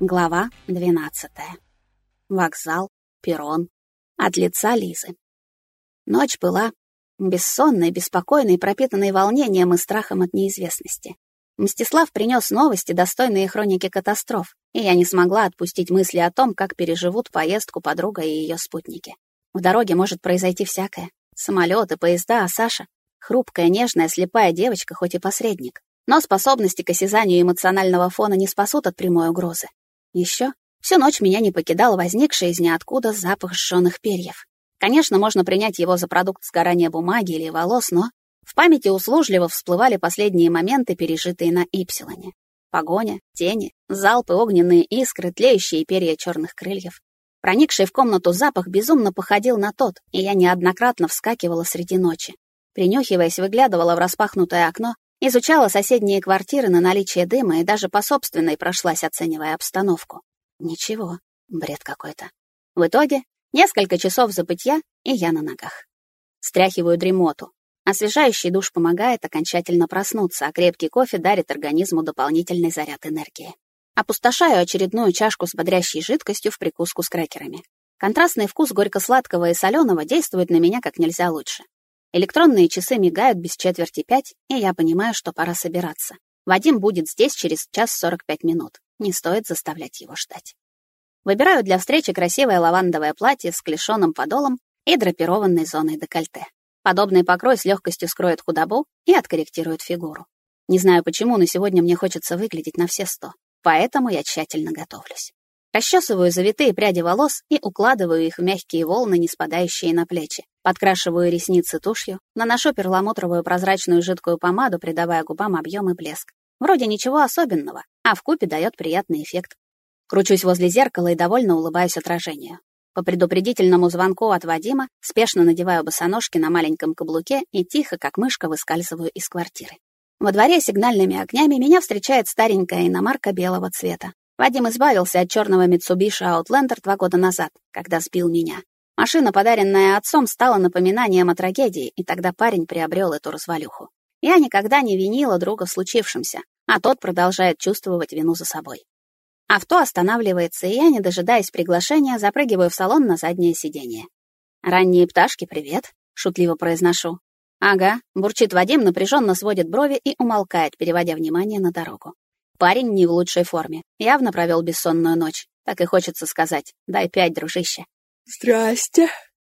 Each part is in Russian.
Глава 12. Вокзал, перрон. От лица Лизы. Ночь была бессонной, беспокойной, пропитанной волнением и страхом от неизвестности. Мстислав принес новости, достойные хроники катастроф, и я не смогла отпустить мысли о том, как переживут поездку подруга и ее спутники. В дороге может произойти всякое. Самолеты, поезда, а Саша — хрупкая, нежная, слепая девочка, хоть и посредник. Но способности к осязанию эмоционального фона не спасут от прямой угрозы. Еще всю ночь меня не покидал возникший из ниоткуда запах сжёных перьев. Конечно, можно принять его за продукт сгорания бумаги или волос, но в памяти услужливо всплывали последние моменты, пережитые на Ипсилоне. Погоня, тени, залпы, огненные искры, тлеющие перья черных крыльев. Проникший в комнату запах безумно походил на тот, и я неоднократно вскакивала среди ночи. Принюхиваясь, выглядывала в распахнутое окно Изучала соседние квартиры на наличие дыма и даже по собственной прошлась, оценивая обстановку. Ничего, бред какой-то. В итоге несколько часов забытья, и я на ногах. Стряхиваю дремоту. Освежающий душ помогает окончательно проснуться, а крепкий кофе дарит организму дополнительный заряд энергии. Опустошаю очередную чашку с бодрящей жидкостью в прикуску с крекерами. Контрастный вкус горько-сладкого и соленого действует на меня как нельзя лучше. Электронные часы мигают без четверти пять, и я понимаю, что пора собираться. Вадим будет здесь через час сорок пять минут. Не стоит заставлять его ждать. Выбираю для встречи красивое лавандовое платье с клешеным подолом и драпированной зоной декольте. Подобный покрой с легкостью скроет худобу и откорректирует фигуру. Не знаю почему, но сегодня мне хочется выглядеть на все сто, поэтому я тщательно готовлюсь. Расчесываю завитые пряди волос и укладываю их в мягкие волны, не спадающие на плечи. Подкрашиваю ресницы тушью, наношу перламутровую прозрачную жидкую помаду, придавая губам объем и блеск. Вроде ничего особенного, а в купе дает приятный эффект. Кручусь возле зеркала и довольно улыбаюсь отражению. По предупредительному звонку от Вадима спешно надеваю босоножки на маленьком каблуке и тихо, как мышка, выскальзываю из квартиры. Во дворе сигнальными огнями меня встречает старенькая иномарка белого цвета. Вадим избавился от черного Mitsubishi Outlander два года назад, когда сбил меня. Машина, подаренная отцом, стала напоминанием о трагедии, и тогда парень приобрел эту развалюху. Я никогда не винила друга в случившемся, а тот продолжает чувствовать вину за собой. Авто останавливается, и я, не дожидаясь приглашения, запрыгиваю в салон на заднее сиденье. «Ранние пташки, привет», — шутливо произношу. «Ага», — бурчит Вадим, напряженно сводит брови и умолкает, переводя внимание на дорогу. Парень не в лучшей форме. Явно провел бессонную ночь. Так и хочется сказать. Дай пять, дружище. «Здрасте!»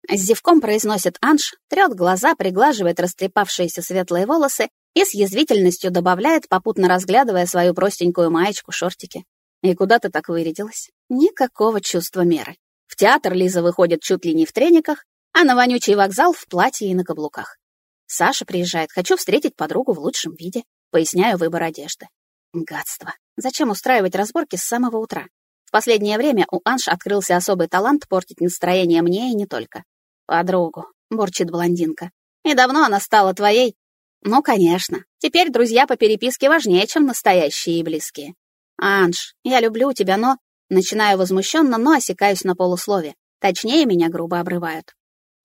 С зевком произносит Анж, трет глаза, приглаживает растрепавшиеся светлые волосы и с язвительностью добавляет, попутно разглядывая свою простенькую маечку, шортики. «И куда ты так вырядилась?» Никакого чувства меры. В театр Лиза выходит чуть ли не в трениках, а на вонючий вокзал в платье и на каблуках. Саша приезжает, хочу встретить подругу в лучшем виде. Поясняю выбор одежды. Гадство. Зачем устраивать разборки с самого утра? В последнее время у Анш открылся особый талант портить настроение мне и не только. «Подругу», — бурчит блондинка. «И давно она стала твоей?» «Ну, конечно. Теперь друзья по переписке важнее, чем настоящие и близкие». «Анж, я люблю тебя, но...» Начинаю возмущенно, но осекаюсь на полуслове. Точнее, меня грубо обрывают.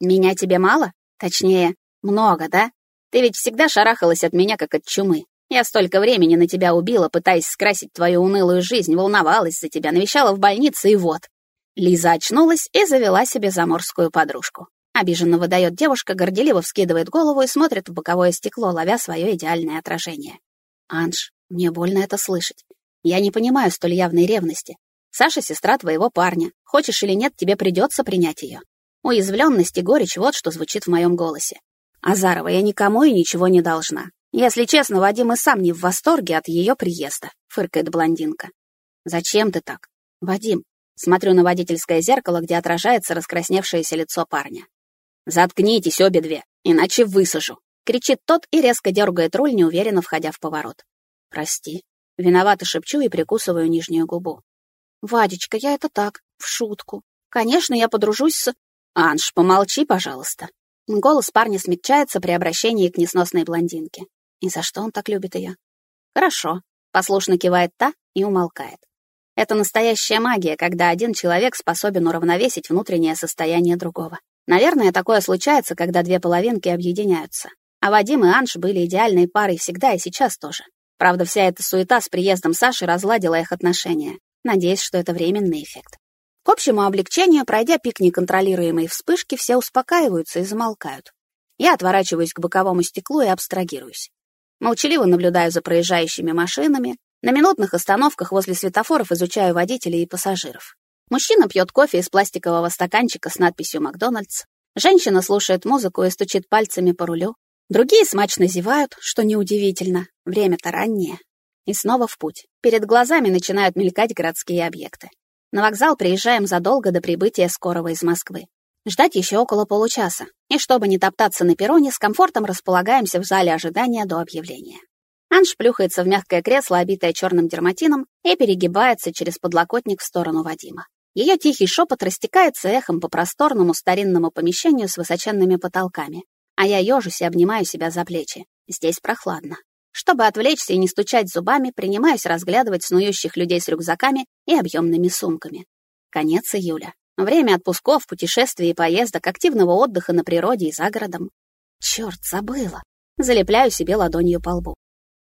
«Меня тебе мало? Точнее, много, да? Ты ведь всегда шарахалась от меня, как от чумы. Я столько времени на тебя убила, пытаясь скрасить твою унылую жизнь, волновалась за тебя, навещала в больнице, и вот. Лиза очнулась и завела себе заморскую подружку. Обиженно выдает девушка, горделиво вскидывает голову и смотрит в боковое стекло, ловя свое идеальное отражение. «Анж, мне больно это слышать. Я не понимаю столь явной ревности. Саша — сестра твоего парня. Хочешь или нет, тебе придется принять ее. Уязвленность и горечь — вот что звучит в моем голосе. Азарова, я никому и ничего не должна. «Если честно, Вадим и сам не в восторге от ее приезда», — фыркает блондинка. «Зачем ты так?» «Вадим». Смотрю на водительское зеркало, где отражается раскрасневшееся лицо парня. «Заткнитесь обе две, иначе высажу», — кричит тот и резко дергает руль, неуверенно входя в поворот. «Прости». Виновато шепчу и прикусываю нижнюю губу. «Вадечка, я это так, в шутку. Конечно, я подружусь с...» «Анж, помолчи, пожалуйста». Голос парня смягчается при обращении к несносной блондинке. И за что он так любит ее? Хорошо. Послушно кивает та и умолкает. Это настоящая магия, когда один человек способен уравновесить внутреннее состояние другого. Наверное, такое случается, когда две половинки объединяются. А Вадим и Анж были идеальной парой всегда и сейчас тоже. Правда, вся эта суета с приездом Саши разладила их отношения. надеясь, что это временный эффект. К общему облегчению, пройдя пик неконтролируемой вспышки, все успокаиваются и замолкают. Я отворачиваюсь к боковому стеклу и абстрагируюсь. Молчаливо наблюдаю за проезжающими машинами, на минутных остановках возле светофоров изучаю водителей и пассажиров. Мужчина пьет кофе из пластикового стаканчика с надписью «Макдональдс». Женщина слушает музыку и стучит пальцами по рулю. Другие смачно зевают, что неудивительно. Время-то раннее. И снова в путь. Перед глазами начинают мелькать городские объекты. На вокзал приезжаем задолго до прибытия скорого из Москвы. Ждать еще около получаса. И чтобы не топтаться на перроне, с комфортом располагаемся в зале ожидания до объявления. Анж плюхается в мягкое кресло, обитое черным дерматином, и перегибается через подлокотник в сторону Вадима. Ее тихий шепот растекается эхом по просторному старинному помещению с высоченными потолками, а я ежусь и обнимаю себя за плечи. Здесь прохладно. Чтобы отвлечься и не стучать зубами, принимаюсь разглядывать снующих людей с рюкзаками и объемными сумками. Конец июля. Время отпусков, путешествий и поездок, активного отдыха на природе и за городом. Черт, забыла. Залепляю себе ладонью по лбу.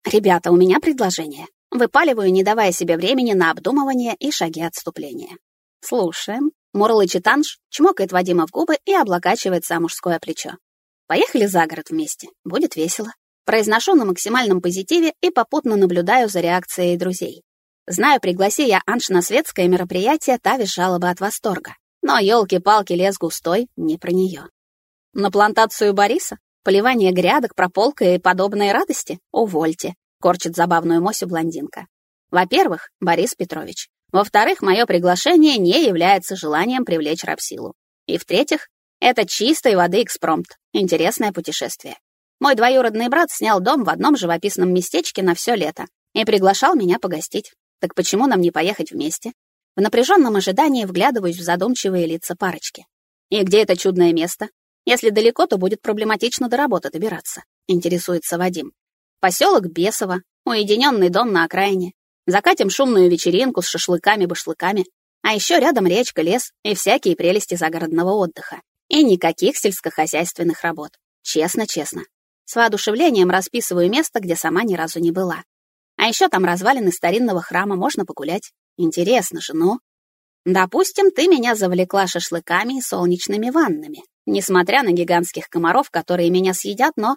«Ребята, у меня предложение». Выпаливаю, не давая себе времени на обдумывание и шаги отступления. «Слушаем». Мурлычет Анж, чмокает Вадима в губы и облокачивается о мужское плечо. «Поехали за город вместе. Будет весело». Произношу на максимальном позитиве и попутно наблюдаю за реакцией друзей. Знаю, пригласи я Анж на светское мероприятие, та визжала бы от восторга. Но елки-палки лес густой, не про нее. На плантацию Бориса? Поливание грядок, прополка и подобные радости? Увольте, корчит забавную Мосю блондинка. Во-первых, Борис Петрович. Во-вторых, мое приглашение не является желанием привлечь рабсилу. И в-третьих, это чистой воды экспромт. Интересное путешествие. Мой двоюродный брат снял дом в одном живописном местечке на все лето и приглашал меня погостить. Так почему нам не поехать вместе? В напряженном ожидании вглядываюсь в задумчивые лица парочки. И где это чудное место? Если далеко, то будет проблематично до работы добираться, интересуется Вадим. Поселок Бесово, уединенный дом на окраине. Закатим шумную вечеринку с шашлыками-башлыками. А еще рядом речка, лес и всякие прелести загородного отдыха. И никаких сельскохозяйственных работ. Честно-честно. С воодушевлением расписываю место, где сама ни разу не была. А еще там развалины старинного храма, можно погулять. Интересно же, ну? Допустим, ты меня завлекла шашлыками и солнечными ваннами несмотря на гигантских комаров, которые меня съедят, но...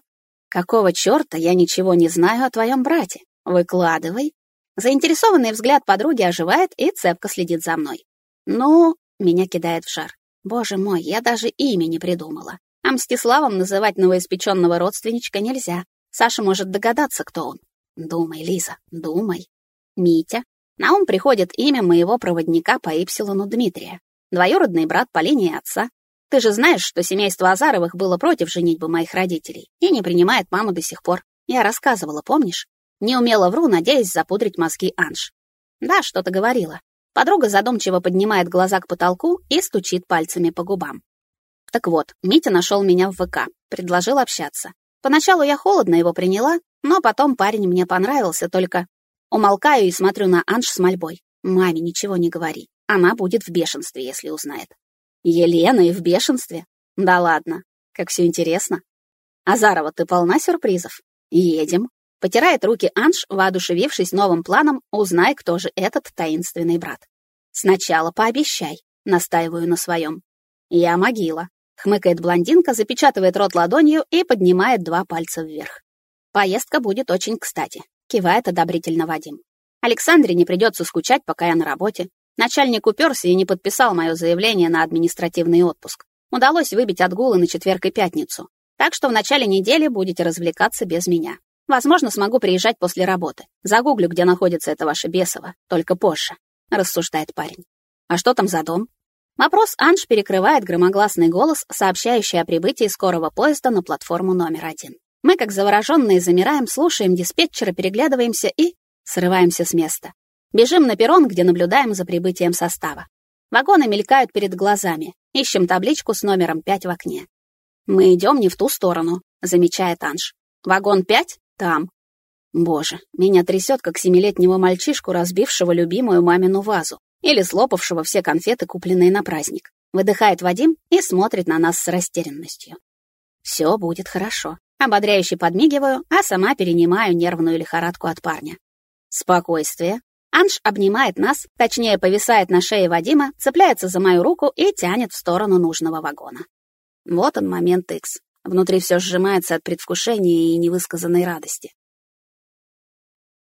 Какого черта я ничего не знаю о твоем брате? Выкладывай. Заинтересованный взгляд подруги оживает и цепко следит за мной. Ну, меня кидает в жар. Боже мой, я даже имя не придумала. А Мстиславом называть новоиспеченного родственничка нельзя. Саша может догадаться, кто он. Думай, Лиза, думай. Митя. На ум приходит имя моего проводника по Ипсилону Дмитрия. Двоюродный брат по линии отца, ты же знаешь, что семейство Азаровых было против женитьбы моих родителей и не принимает маму до сих пор. Я рассказывала, помнишь? Не умела вру, надеясь запудрить мозги Анж. Да, что-то говорила. Подруга задумчиво поднимает глаза к потолку и стучит пальцами по губам. Так вот, Митя нашел меня в ВК, предложил общаться. Поначалу я холодно его приняла, но потом парень мне понравился, только умолкаю и смотрю на Анж с мольбой. Маме ничего не говори, она будет в бешенстве, если узнает. Елена и в бешенстве? Да ладно, как все интересно. Азарова, ты полна сюрпризов? Едем. Потирает руки Анж, воодушевившись новым планом, узнай, кто же этот таинственный брат. Сначала пообещай, настаиваю на своем. Я могила. Хмыкает блондинка, запечатывает рот ладонью и поднимает два пальца вверх. Поездка будет очень кстати, кивает одобрительно Вадим. Александре не придется скучать, пока я на работе. Начальник уперся и не подписал мое заявление на административный отпуск. Удалось выбить отгулы на четверг и пятницу. Так что в начале недели будете развлекаться без меня. Возможно, смогу приезжать после работы. Загуглю, где находится это ваше бесово, только позже, рассуждает парень. А что там за дом? Вопрос Анж перекрывает громогласный голос, сообщающий о прибытии скорого поезда на платформу номер один. Мы, как завороженные, замираем, слушаем диспетчера, переглядываемся и срываемся с места. Бежим на перрон, где наблюдаем за прибытием состава. Вагоны мелькают перед глазами. Ищем табличку с номером 5 в окне. «Мы идем не в ту сторону», — замечает Анж. «Вагон 5? Там». Боже, меня трясет, как семилетнего мальчишку, разбившего любимую мамину вазу или слопавшего все конфеты, купленные на праздник. Выдыхает Вадим и смотрит на нас с растерянностью. Все будет хорошо. Ободряюще подмигиваю, а сама перенимаю нервную лихорадку от парня. Спокойствие, Анж обнимает нас, точнее, повисает на шее Вадима, цепляется за мою руку и тянет в сторону нужного вагона. Вот он момент X. Внутри все сжимается от предвкушения и невысказанной радости.